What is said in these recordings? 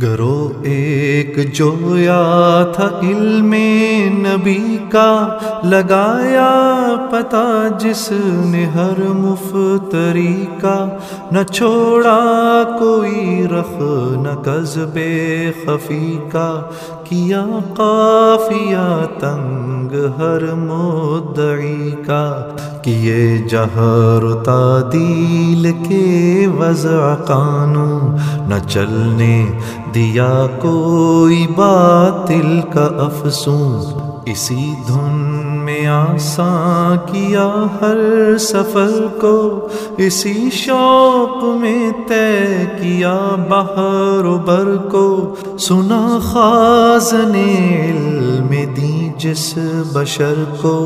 گرو ایک جویا تھا علم نبی کا، لگایا پتا جس نے ہر مفتری کا۔ نہ چھوڑا کوئی رخ، نہ قصبے خفی کا۔ کیا قافیہ تنگ ہر مدعی کا کیے جہر تعدیل کے وضع قانون نہ چلنے دیا کوئی باطل کا افسوس اسی دھن میں آساں کیا ہر سفر کو، اسی شوق میں طے کیا بہر و بر کو۔ سنا خاص نے جس بشر کو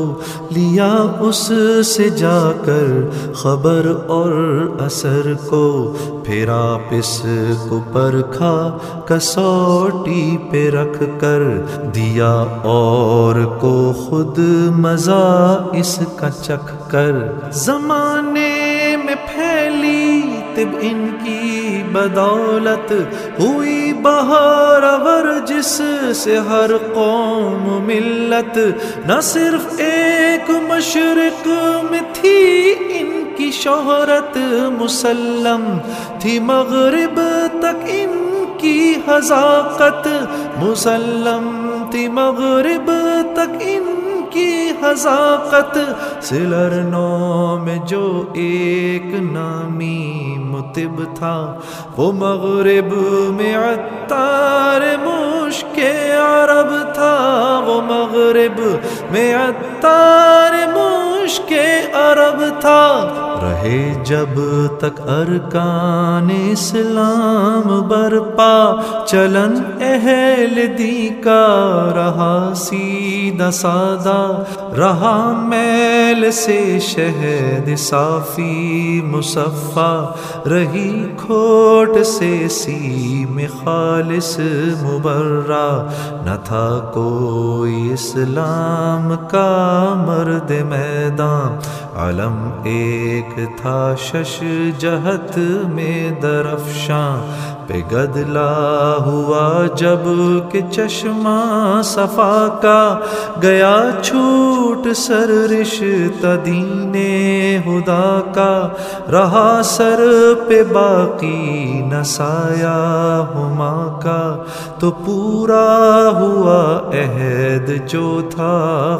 لیا اس سے جا کر خبر اور اثر کو پھر آپ اس کو پرکھا کسوٹی پہ رکھ کر دیا اور کو خود مزہ اس کا چکھ کر زمانے میں پھیلی طب ان کی بدولت ہوئی بہار ور جس سے ہر قوم ملت نہ صرف ایک مشرق میں تھی ان کی شہرت مسلم تھی مغرب تک ان کی حذاقت مسلم تھی مغرب تک ان کی حذاقت سلرنو میں جو ایک نامی متب تھا، وہ مغرب میں عطار مشک عرب تھا۔ وہ مغرب میں عطار مشک عرب تھا۔ رہے جب تک ارکان اسلام برپا، چلن اہل دی کا رہا سیدھا سادہ، رہا میل سے شہد صافی مصفا رہی کھوٹ سے سی میں خالص مبرہ۔ نہ تھا کوئی اسلام کا مرد میدان علم ایک تھا شش جہت میں درفشاں پہ گدلا ہوا جبکہ چشمہ صفا کا گیا چھوٹ سر رشتہ دین خدا کا، رہا سر پہ باقی نسایا ہما کا۔ تو پورا ہوا عہد جو تھا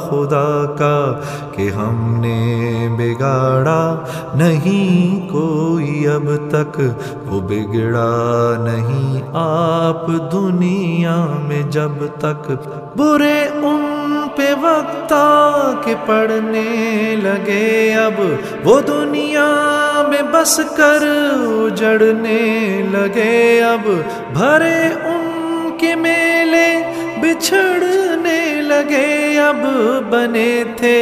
خدا کا کہ ہم نے بگاڑا، نہیں کوئی اب تک وہ بگڑا نہیں آپ دنیا میں جب تک برے ان پہ وقت کے پڑھنے لگے، اب وہ دنیا میں بس کر اجڑنے لگے، اب بھرے ان کے میلے بچھڑنے لگے، اب بنے تھے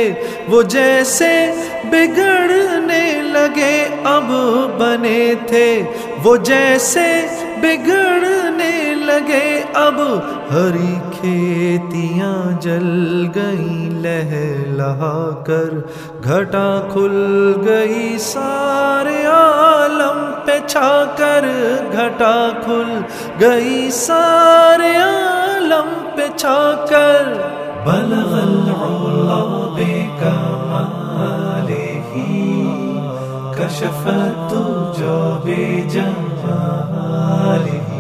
وہ جیسے بگڑنے لگے، اب بنے تھے وہ جیسے بگڑنے لگے، اب ہری کھیتیاں جل گئی لہ لہا کر گھٹا کھل گئی۔ سارے عالم پہ چھا کر گھٹا کھل گئی۔ سارے عالم پہ چھا کر بلغ العلا بے کشفت جو بے آله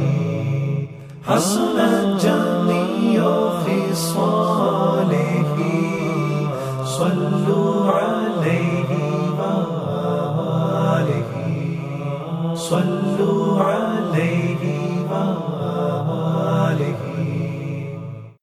حسن جميع خصاله صلوا عليه وآله صلوا عليه وآله